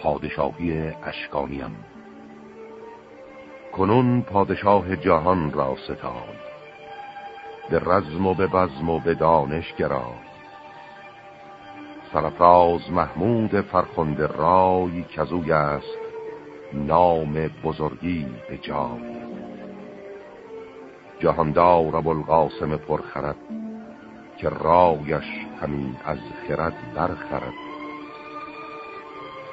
پادشاهی اشکانیم. کنون پادشاه جهان را ستاد. به رزم و به بزم و به دانش گرا سرفراز محمود فرخنده رای کزوی است نام بزرگی به جای. جهاندار ابوالقاسم پرخرد که رایش همین از خرد برخرد.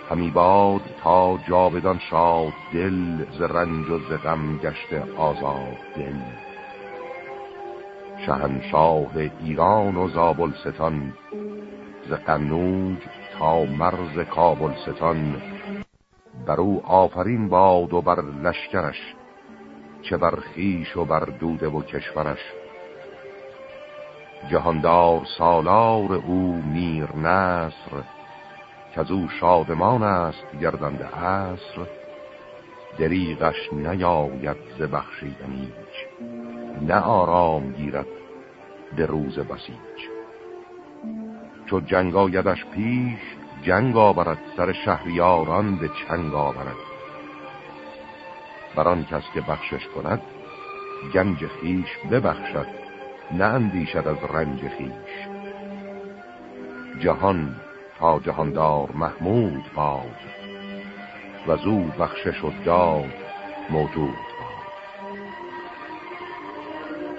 همی باد تا جاودان شاد دل ز رنج و ز غم گشته آزاد دل. شهنشاه ایران و زابلستان ز قنوج تا مرز کابلستان. بر او آفرین باد و بر لشکرش چه بر خیش و بر دوده و کشورش. جهاندار سالار او میر نصر که از او شادمان است گردنده عصر. دریغش نیاید ز بخشیدن نه آرام گیرد به روز بسیج. چو جنگ آیدش پیش جنگ آورد سر شهریاران به چنگ آورد. بران کس که بخشش کند گنج خیش ببخشد نه اندیشد از رنج خیش جهان تا جهاندار محمود باد و زو بخشش و داد موجود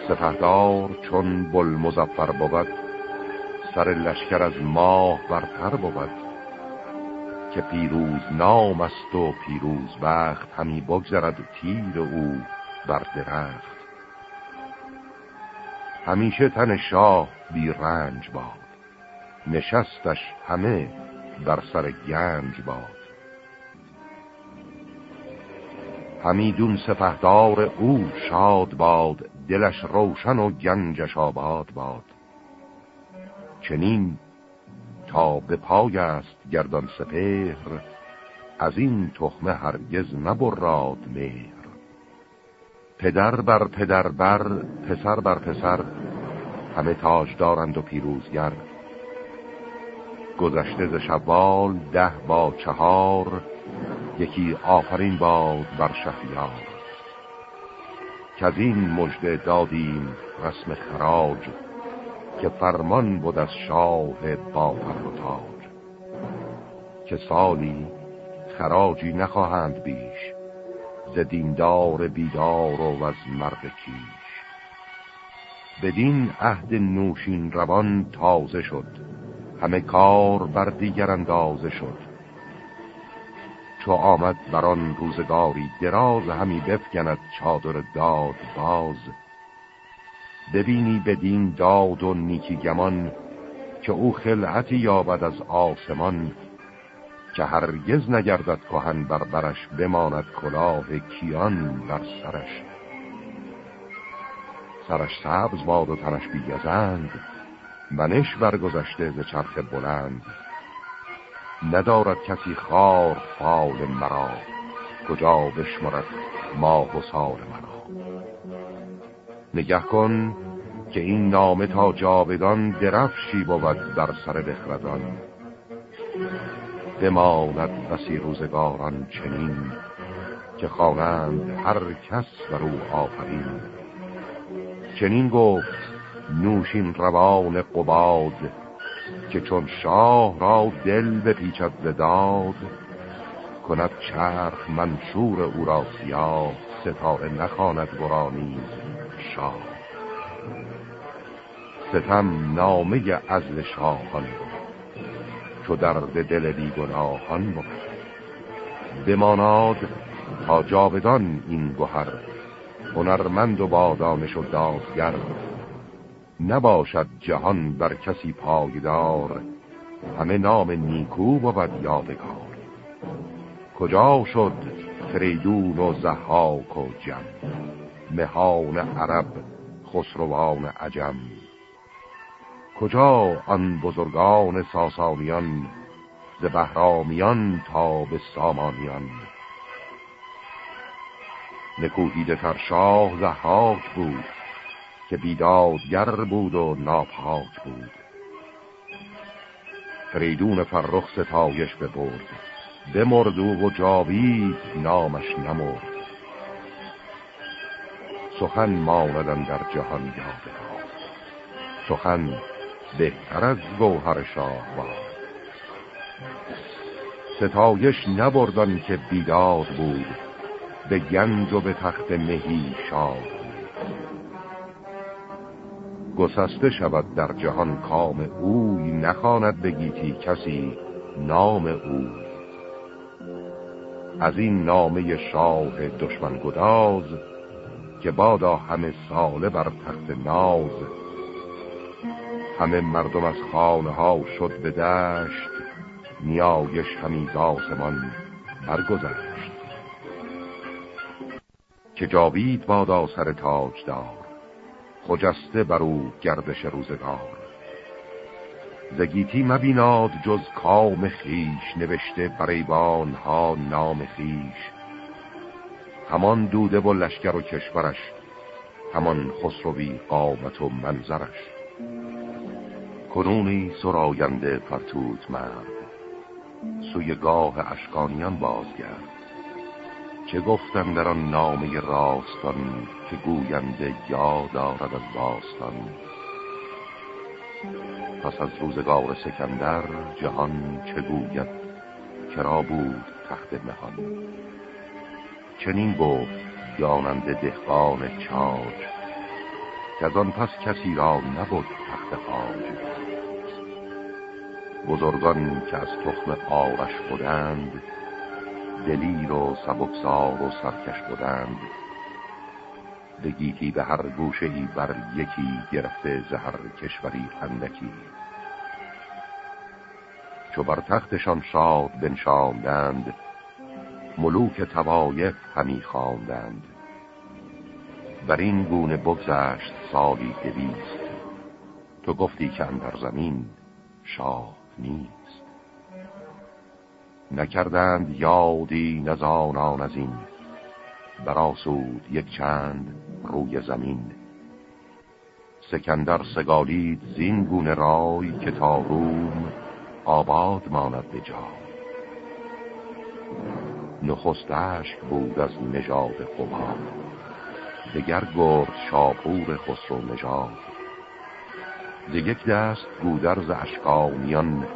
باد چون بل مزفر بود سر لشکر از ماه برتر بود که پیروز نام است و پیروز بخت همی بگذرد تیر او بر درخت. همیشه تن شاه بی رنج باد. نشستش همه بر سر گنج باد. همیدون سپهدار او شاد باد دلش روشن و گنجش آباد باد. چنین تا به پای است گردان سپهر از این تخمه هرگز نبراد مهر. پدر بر پدر بر پسر بر پسر همه تاج دارند و پیروزگر. گذشته ز شوال ده با چهار یکی آفرین باد بر شهریار. که از این مجده دادیم رسم خراج که فرمان بود از شاه با و تاج. که سالی خراجی نخواهند بیش ز دیندار بیدار و از مرد کیش. بدین عهد نوشین روان تازه شد همه کار بر دیگر اندازه شد. چو آمد بران روزگاری دراز همی بفگند چادر داد باز. ببینی بدین داد و نیکی گمان که او خلعتی یابد از آسمان. که هرگز نگردد کهن بر برش بماند کلاه کیان بر سرش. سرش سبز باد و تنش بیگزند. منش برگذشته ز چرخ بلند. ندارد کسی خار فال مرا. کجا بشمرد ماه و سال مرا. نگه کن که این نامه تا جاودان درفشی بود بر سر بخردان. بماند بسی روزگاران چنین که خوانند هر کس بر او آفرین. چنین گفت نوشین روان قباد که چون شاه را دل بپیچد زداد کند چرخ منشور او را سیاه ستاره نخواند برانیز شاه. ستم نامه ازل شاهان بود چو درد دل بیگناهان بود. بماناد تا جاودان این گوهر هنرمند و با دانش و دادگر نباشد جهان بر کسی پایدار. همه نام نیکو بود یادگار. کجا شد فریدون و زحاک و جم؟ مهان عرب خسروان عجم. کجا آن بزرگان ساسانیان؟ ز بهرامیان تا به سامانیان. نکوهیده تر شاه زحاک بود. که بیدادگر بود و ناپاک بود. فریدون فرخ ستایش ببرد بمرد و جاوید نامش نمرد. سخن ماندن در جهان یاد سخن بهتر از گوهر شاه باد ستایش نبردن که بیداد بود به گنج و به تخت مهی شاد گسسته شود در جهان کام اوی نخواند بگیتی کسی نام او از این نامه شاه دشمن گداز که بادا همه ساله بر تخت ناز. همه مردم از خانه ها شد به دشت نیایش همیز آسمان برگذشت. که جاوید بادا سر تاج دار خجسته بر او گردش روزگار. زگیتی مبیناد جز کام خیش نوشته بریبان ها نام خیش همان دوده و لشکر و کشورش همان خسروی قامت و منظرش. کنونی سراینده فرتوت مرد. سوی گاه اشکانیان بازگرد. چه گفتن در آن نامه راستان که گوینده یاد دارد از باستان. پس از روزگار سکندر جهان چه گوید؟ کرا بود تخت مهان چنین گفت داننده دهقان چاج که از آن پس کسی را نبود تخت خاج بزرگان که از تخم آرش بودند دلیر و سبکسار و سرکش بودند. بگیتی به هر گوشه بر یکی گرفته زهر کشوری خندکی. چو بر تختشان شاد بنشاندند ملوک توایف همی خواندند. بر این گونه بگذشت سالی دویست. تو گفتی که اندر زمین شاه نیست. نکردند یادی نزانان از این. براسود یک چند روی زمین. سکندر سگالید زین گونه رای که تا روم آباد ماند به جا نخست بود از نژاد قباد دگر گرد شاپور خسرو نژاد. ز یک دست گودرز اشکانیان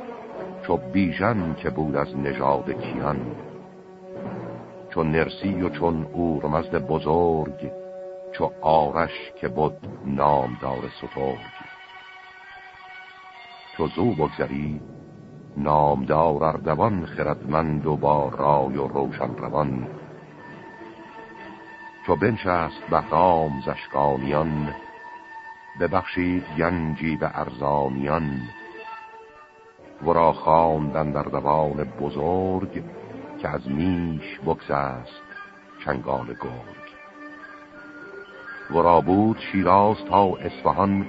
چو بیژن که بود از نژاد کیان چون نرسی و چون اورمزد بزرگ چو آرش که بود نامدار سترگ. چو زو بگذری نامدار اردوان خردمند و با رای و روشن روان. چو بنشست بهرام زشکانیان ببخشید گنجی به ارزانیان. ورا خواندن در دوان بزرگ که از میش بکس است چنگال گرگ. ورا بود شیراز تا اصفهان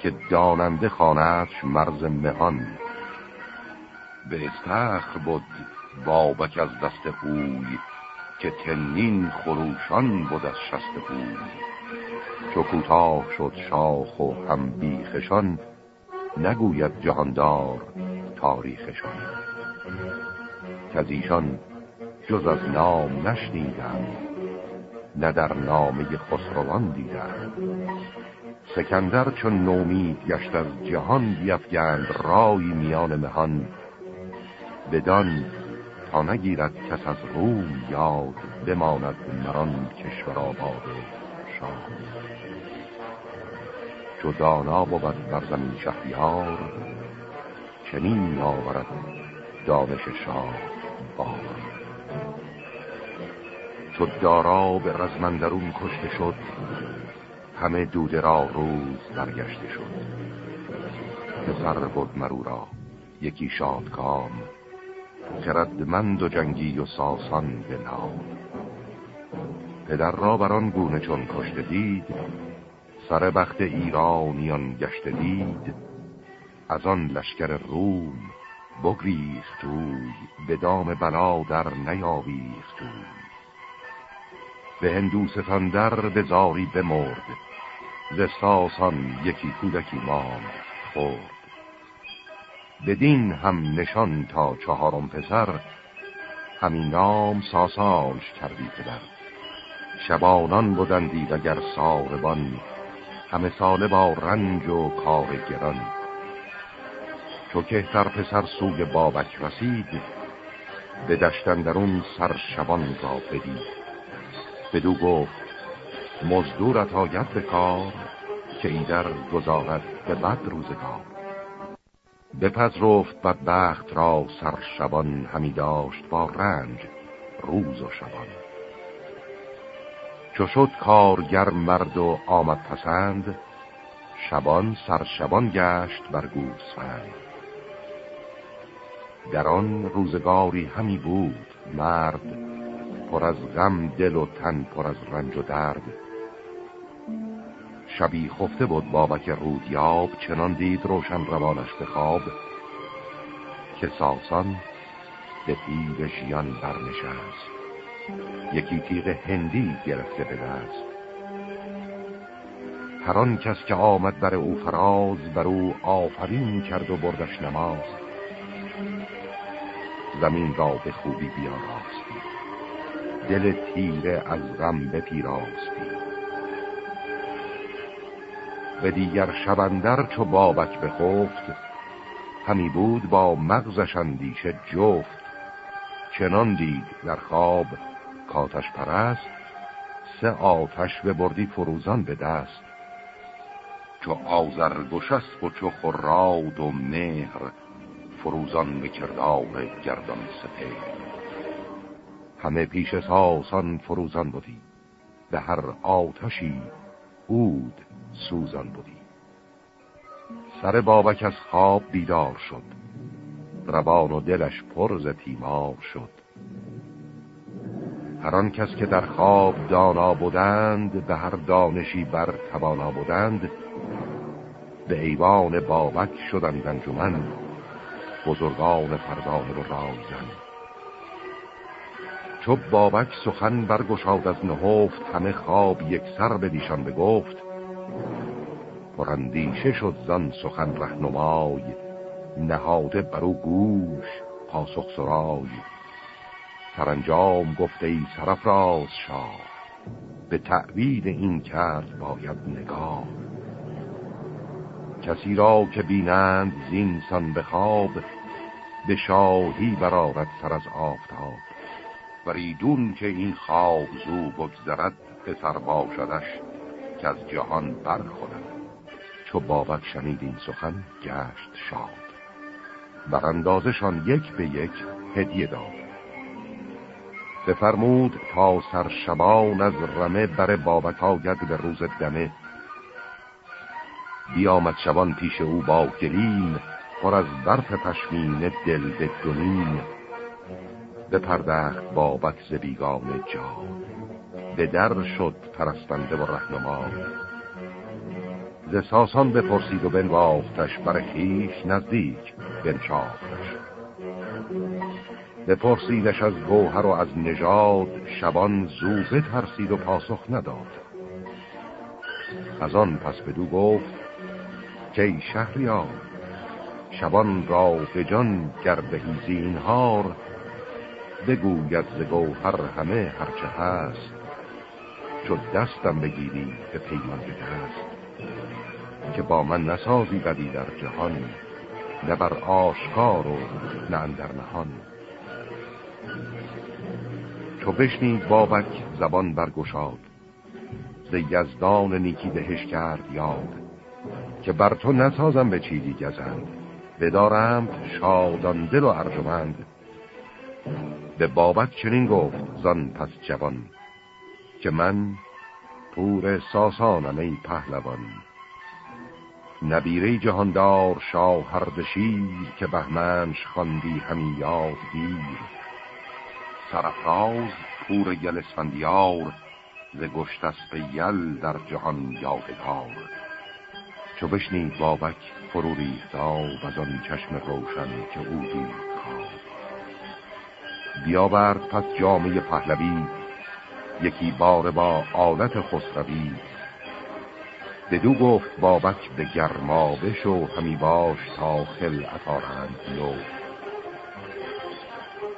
که داننده خانهش مرز مهان. به استخر بود بابک از دست اوی که تنین خروشان بود از شست اوی. چو کوتاه شد شاخ و هم بیخشان نگوید جهاندار تاریخشان که از ایشان جز از نام نشنیدم نه در نامه خسروان دیدم. سکندر چون نومید گشت از جهان بیفگند رای میان مهان بدان تا نگیرد کس از روم یاد بماند مران کشور آباد شاه. چو دانا بود بر زمین شهریار چنین آورد دانش شاه بار چو دارا به رزمندرون کشته شد همه دوده را روز برگشته شد. پسر بود مرو را یکی شادکام خردمند و جنگی و ساسان به نام. پدر را بران گونه چون کشته دید سر بخت ایرانیان گشته دید. از آن لشکر روم بگریخت اوی به دام بلا در نیاویخت اوی به هندوستان در به زاری بمرد ز ساسان یکی کودکی ماند خورد بدین هم نشان تا چهارم پسر همین نام ساسانش کردی پدر. شبانان بودندی وگر ساربان همه ساله با رنج و کار گران. چو کهتر پسر سوی بابک رسید به دشتن درون سر شبان را بدید. بدو گفت مزدورت آید به کار که ایدر گذارد به بد روزگار. بپذرفت بدبخت را سر شبان همی داشت با رنج روز و شبان. چو شد کارگر مرد و آمد پسند شبان سر شبان گشت بر گوسفند. در آن روزگاری همی بود مرد پر از غم دل و تن پر از رنج و درد. شبی خفته بود بابک رودیاب چنان دید روشن روانش به خواب که ساسان به تیر ژیان برنشست. یکی تیغ هندی گرفته به دست. هر کس که آمد بر او فراز بر او آفرین کرد و بردش نماز. زمین را به خوبی بیاراستی. دل تیره از غم بپیراستی به دیگر شبندر چو بابک بخفت همی بود با مغزش اندیشه جفت. چنان دید در خواب کاتش پرست سه آتش به بردی فروزان به دست. چو آزر گشست و چو خراد و مهر فروزان به کردار گردان سپه همه پیش ساسان فروزان بودی به هر آتشی بود سوزان بودی سر بابک از خواب بیدار شد روان و دلش پرز تیمار شد. هر کس که در خواب دانا بودند به هر دانشی بر توانا بودند به ایوان بابک شدند انجمن. بزرگان فردان و رایزن چو بابک سخن برگشاد از نهفت همه خواب یک سر به دیشان بگفت. پرندیشه شد زن سخن رهنمای نهاده برو گوش پاسخ سرای. سرانجام گفته ای سرفراز شاه به تعویل این کرد باید نگاه. کسی را که بینند زینسان به خواب به شاهی برارد سر از آفتاب. وریدون که این خواب زو بگذرد پسر باشدش که از جهان برخورد. چو بابک شنید این سخن گشت شاد. بر اندازشان یک به یک هدیه داد. بفرمود تا سر شبان از رمه بر بابک آید به روز دمه. بیامد شبان پیش او با گلین پر از برف پشمین دل به دونین بپردخت بابک ز بیگانه جا به در شد پرستنده و رهنمای ز ساسان بپرسید و بنواختش بر خیش نزدیک بنشاختش. بپرسیدش از گوهر و از نژاد شبان زوزه ترسید و پاسخ نداد. از آن پس بدو گفت که شهریار شبان را به جان گرده زینهار بگوید ز گوهر همه هرچه هست چو دستم بگیری به پیمان به که با من نسازی بدی در جهان نه بر آشکار و نه اندر نهان. چو بشنید بابک زبان برگشاد ز یزدان نیکی دهش کرد یاد که بر تو نسازم به چیزی گزند. بدارم شادان دل و ارجمند. به بابک چنین گفت زن پس جوان که من پور ساسانم ای پهلوان. نبیره جهاندار شاه هردشیر که بهمنش خواندی همی یاد گیر. سرفراز پور یل اسفندیار ز گشتست یل در جهان یادگار. چو بشنید بابک فرو ریخت و از آن چشم روشن که او دید بیاورد پس جامعه پهلوی یکی بار با آلت خسروی. بدو گفت بابک به گرما بشو همی باش تا خل اتارند نو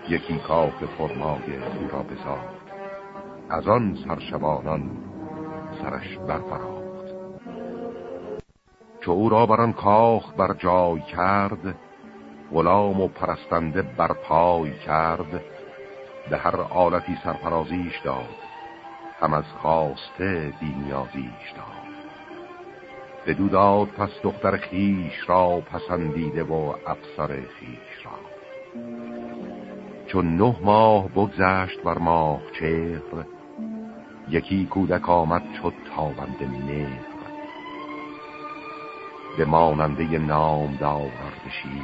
یکی کاخ فرمای او را بساخت از آن سرشبانان سرش برفراخت. چو او را بران کاخ بر جای کرد غلام و پرستنده بر پای کرد به هر آلتی سرفرازیش داد هم از خواسته بینیازیش داد. به داد پس دختر خیش را پسندیده و افسر خیش را. چون نه ماه بگذشت بر ماه چهر یکی کودک آمد شد تابنده مهر. به ماننده نام داورد شیر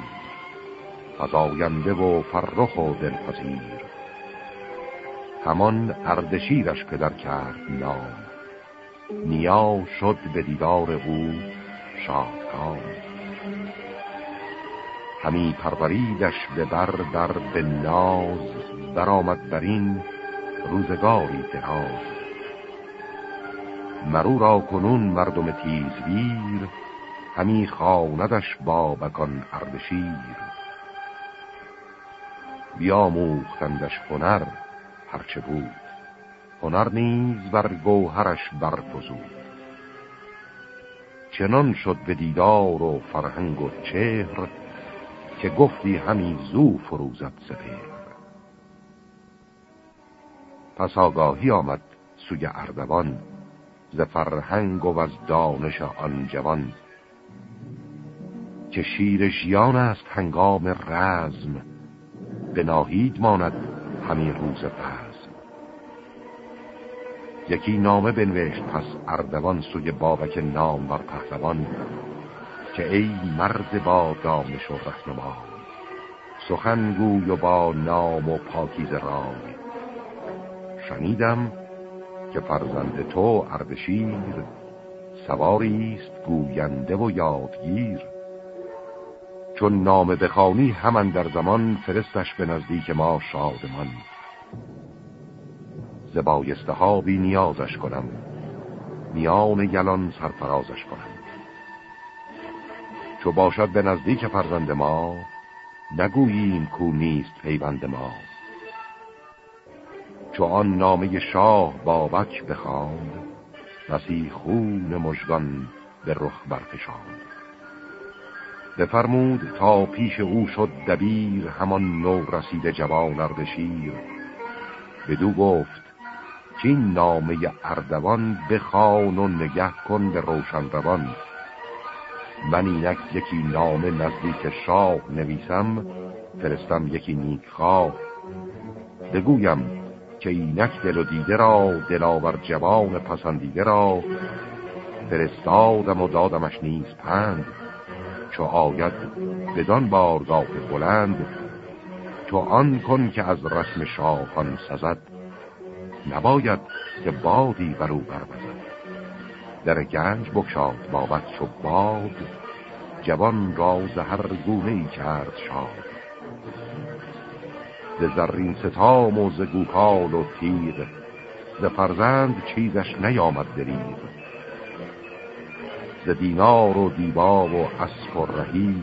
فضاینده و فرخ و دلپذیر. همان اردشیرش پدر کرد نام. نیا شد به دیدار او شادکام. همی پروریدش به بر در به ناز برآمد بر این روزگاری دراز. مرو را کنون مردم تیزویر همی خواندش بابکان اردشیر. بیاموختندش هنر هرچه بود. هنر نیز بر گوهرش برفزود. چنان شد به دیدار و فرهنگ و چهر که گفتی همی زو فروزد سپیر پس آگاهی آمد سوی اردوان ز فرهنگ و از دانش آن جوان. که شیر ژیان است هنگام رزم. به ناهید ماند همین روز پس یکی نامه بنوشت پس اردوان سوی بابک نام بر پهلوان که ای مرد با دانش و رهنما سخنگوی و با نام و پاکیز رای. شنیدم که فرزند تو اردشیر سواریست گوینده و یادگیر. چون نام بخانی همان در زمان فرستش به نزدیک ما شادمان. زبایسته ها بی نیازش کنم. میان یلان سرفرازش کنم. چو باشد به نزدیک فرزند ما نگوییم کو نیست پیوند ما. چو آن نامه شاه بابک بخواند بسی خون مژگان به رخ برفشاند. بفرمود تا پیش او شد دبیر همان نو رسید جوان اردشیر. بدو گفت چین نامه اردوان بخوان و نگه کن به روشن روان من اینک یکی نامه نزدیک شاه نویسم فرستم یکی نیک خواه بگویم که اینک دل و دیده را دلاور جوان پسندیده را فرستادم و دادمش نیز پند. چو آید بدان بارگاه بلند تو آن کن که از رسم شاهان سزد. نباید که بادی بر او بربزد. در گنج بکشاد بابت چو باد جوان را هر گونه ای کرد شاد. ز زرین ستام و ز گوپال و تیغ ز فرزند چیزش نیامد دریغ ز دینار و دیبا و اسب و رهی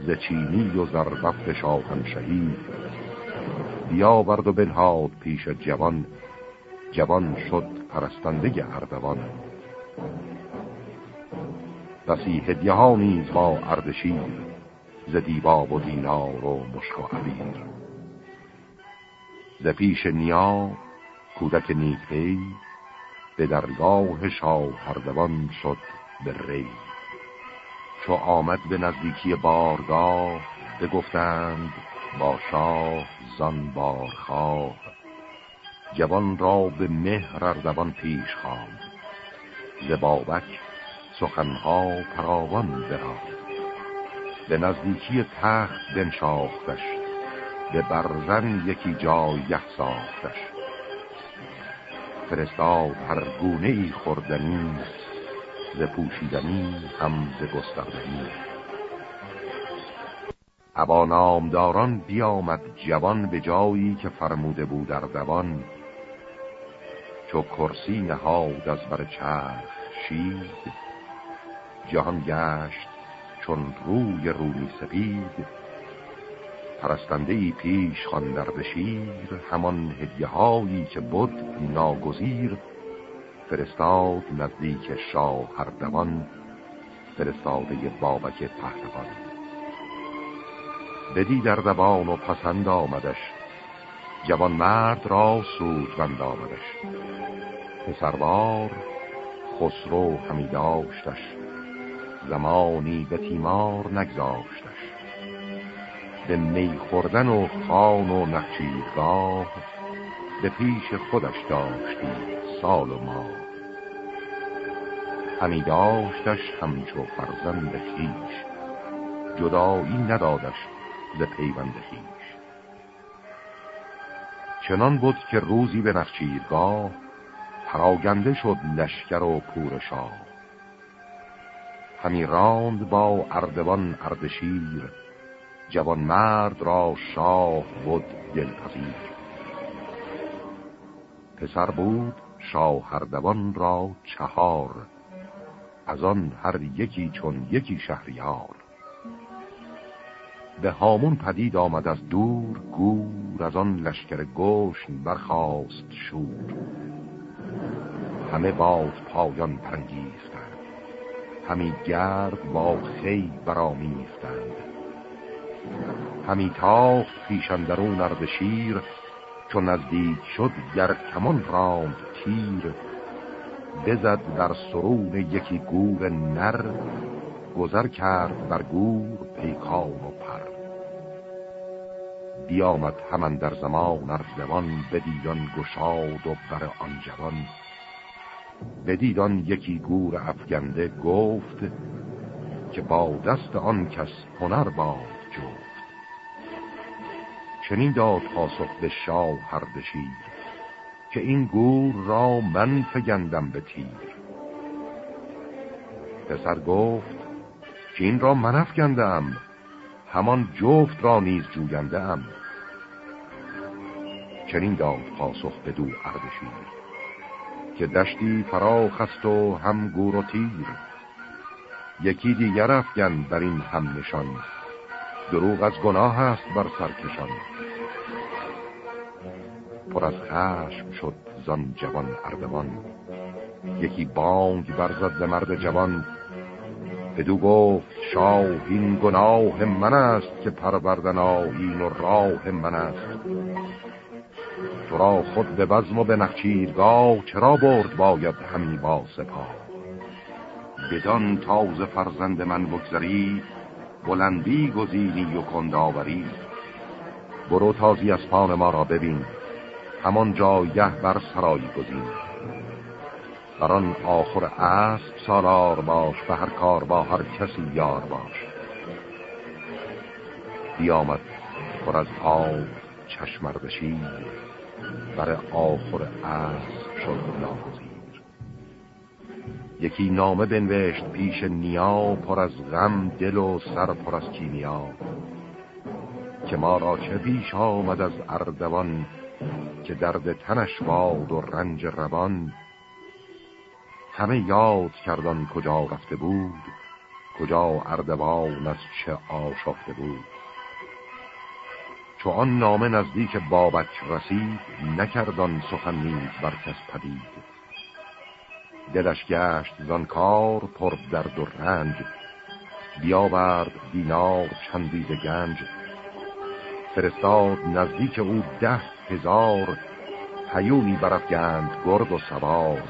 ز چینی و زربفت شاهنشهی. بیاورد و بنهاد پیش جوان جوان شد پرستنده اردوان. بسی هدیه ها نیز با اردشیر ز دیبا و دینار و مشک و عبیر. ز پیش نیا کودک نیکی به درگاه شاه اردوان شد به ری. چو آمد به نزدیکی بارگاه بگفتند با شاه زان بارخواه. جوان را به مهر اردوان پیش خواند. ز بابک سخنها پراوان براد به نزدیکی تخت بنشاختش به برزن یکی جای ساختش. فرستاد هر گونه ای خوردنی ز پوشیدنی هم ز گستردنی. ابا نامداران بیامد جوان به جایی که فرموده بود در دوان. چو کرسی نهاد از بر چرخ شید جهان گشت چون روی رومی سپید. پرستنده پیش خواندر به شیر همان هدیه هایی که بود ناگزیر فرستاد نزدیک شاه هردوان فرستاده بابک پهلوان. بدی در زبان و پسند آمدش جوان مرد را سودمند آمدش. پسروار خسرو همی داشتش زمانی به تیمار نگذاشتش. به می خوردن و خان و نخچیرگاه به پیش خودش داشتی. سال و ماه همی داشتش همچو فرزند خیش جدایی ندادش ز پیوند خیش چنان بود که روزی به نخچیرگاه پراگنده شد لشکر و پور شاه. همی راند با اردوان اردشیر جوان مرد را شاه بود دلپذیر. پسر بود شاه اردوان را چهار از آن هر یکی چون یکی شهریار. به هامون پدید آمد از دور گور از آن لشکر گوشن برخاست شور. همه باد پایان پرنگیفتند همی گرد با خی برامیفتند همی تاخت پیشندرون ارد شیر چون نزدیک شد گر کمان راند تیر بزد در سرون یکی گور نر گذر کرد بر گور پیکان و پر. بیامد همان در زمان ارزوان بدیدان گشاد و بر آن جوان. بدیدان یکی گور افگنده گفت که با دست آن کس هنر باد جفت. چنین داد پاسخ به شاه هردشیر که این گور را من فگندم به تیر. پسر گفت که این را من افگندم همان جفت را نیز جوینده ام چنین داد پاسخ به دو اردشیر که دشتی فراخ است و هم گور و تیر. یکی دیگر افگن بر این هم نشان دروغ از گناه است بر سرکشان پر از خشم شد زان جوان اردوان. یکی بانگ برزد مرد جوان. بدو گفت شاه این گناه من است که پروردن آیین و راه من است. تو را خود به بزم و به نخچیرگاه چرا برد باید همی با سپاه؟ بدان تاز فرزند من بگذری بلندی گزینی و کنداوری برو تازی از پان ما را ببین. همان جایه بر سرایی گزین. بر آن آخر اسب سالار باش به هر کار با هر کسی یار باش. بیامد پر از آب چشمردشی بر آخر اسب شد ناگزیر. یکی نامه بنوشت پیش نیا پر از غم دل و سر پر از کیمیا. که ما را چه پیش آمد از اردوان که درد تنش باد و رنج روان همه یاد کردن کجا رفته بود کجا اردوان از چه آشافته بود. چو آن نامه نزدیک بابک رسید نکردان سخن نیز بر کس پدید. دلش گشت زان کار پر درد و رنج بیاورد دینار چندیز گنج. فرستاد نزدیک او ده هزار پیونی برفگند گرد و سوار.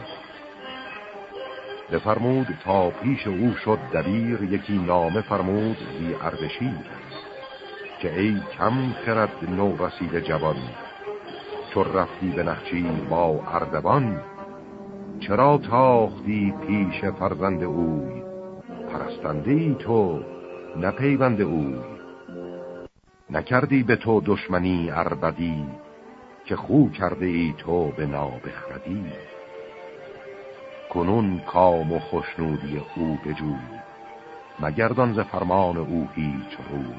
بفرمود تا پیش او شد دبیر یکی نامه فرمود زی اردشیر که ای کم خرد نو رسید جوان. چو رفتی به نخچیر با اردوان چرا تاختی پیش فرزند اوی؟ پرستنده ای تو نپیوند اوی. نکردی به تو دشمنی اربدی که خو کرده ای تو به نابخردی کنون کام و خوشنودی او بجوی مگردان ز فرمان او هیچ روی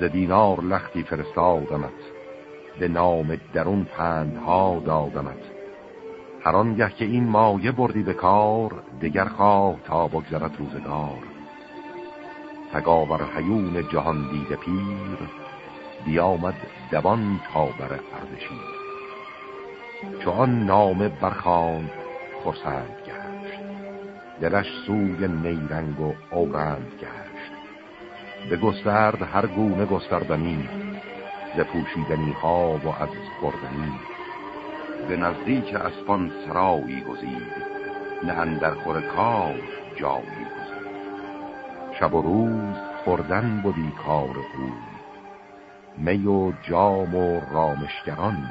ز دینار لختی فرستادمت به نام درون پندها دادمت. هر آنگه که این مایه بردی به کار دگر خواه تا بگذرت روزگار. تگاور حیون جهان دیده پیر بیامد دوان تا بر اردشیر. چو آن نامه برخان خرسند گشت. دلش سوی نیرنگ و اورند گشت. به گسترد هر گونه گستردنی ز پوشیدنی ها و از خوردنی به نزدیک اسپان سرایی گزید نه اندر خور کار جایی گزید. شب و روز خوردن بودی کار او می و جام و رامشگران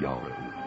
یار او.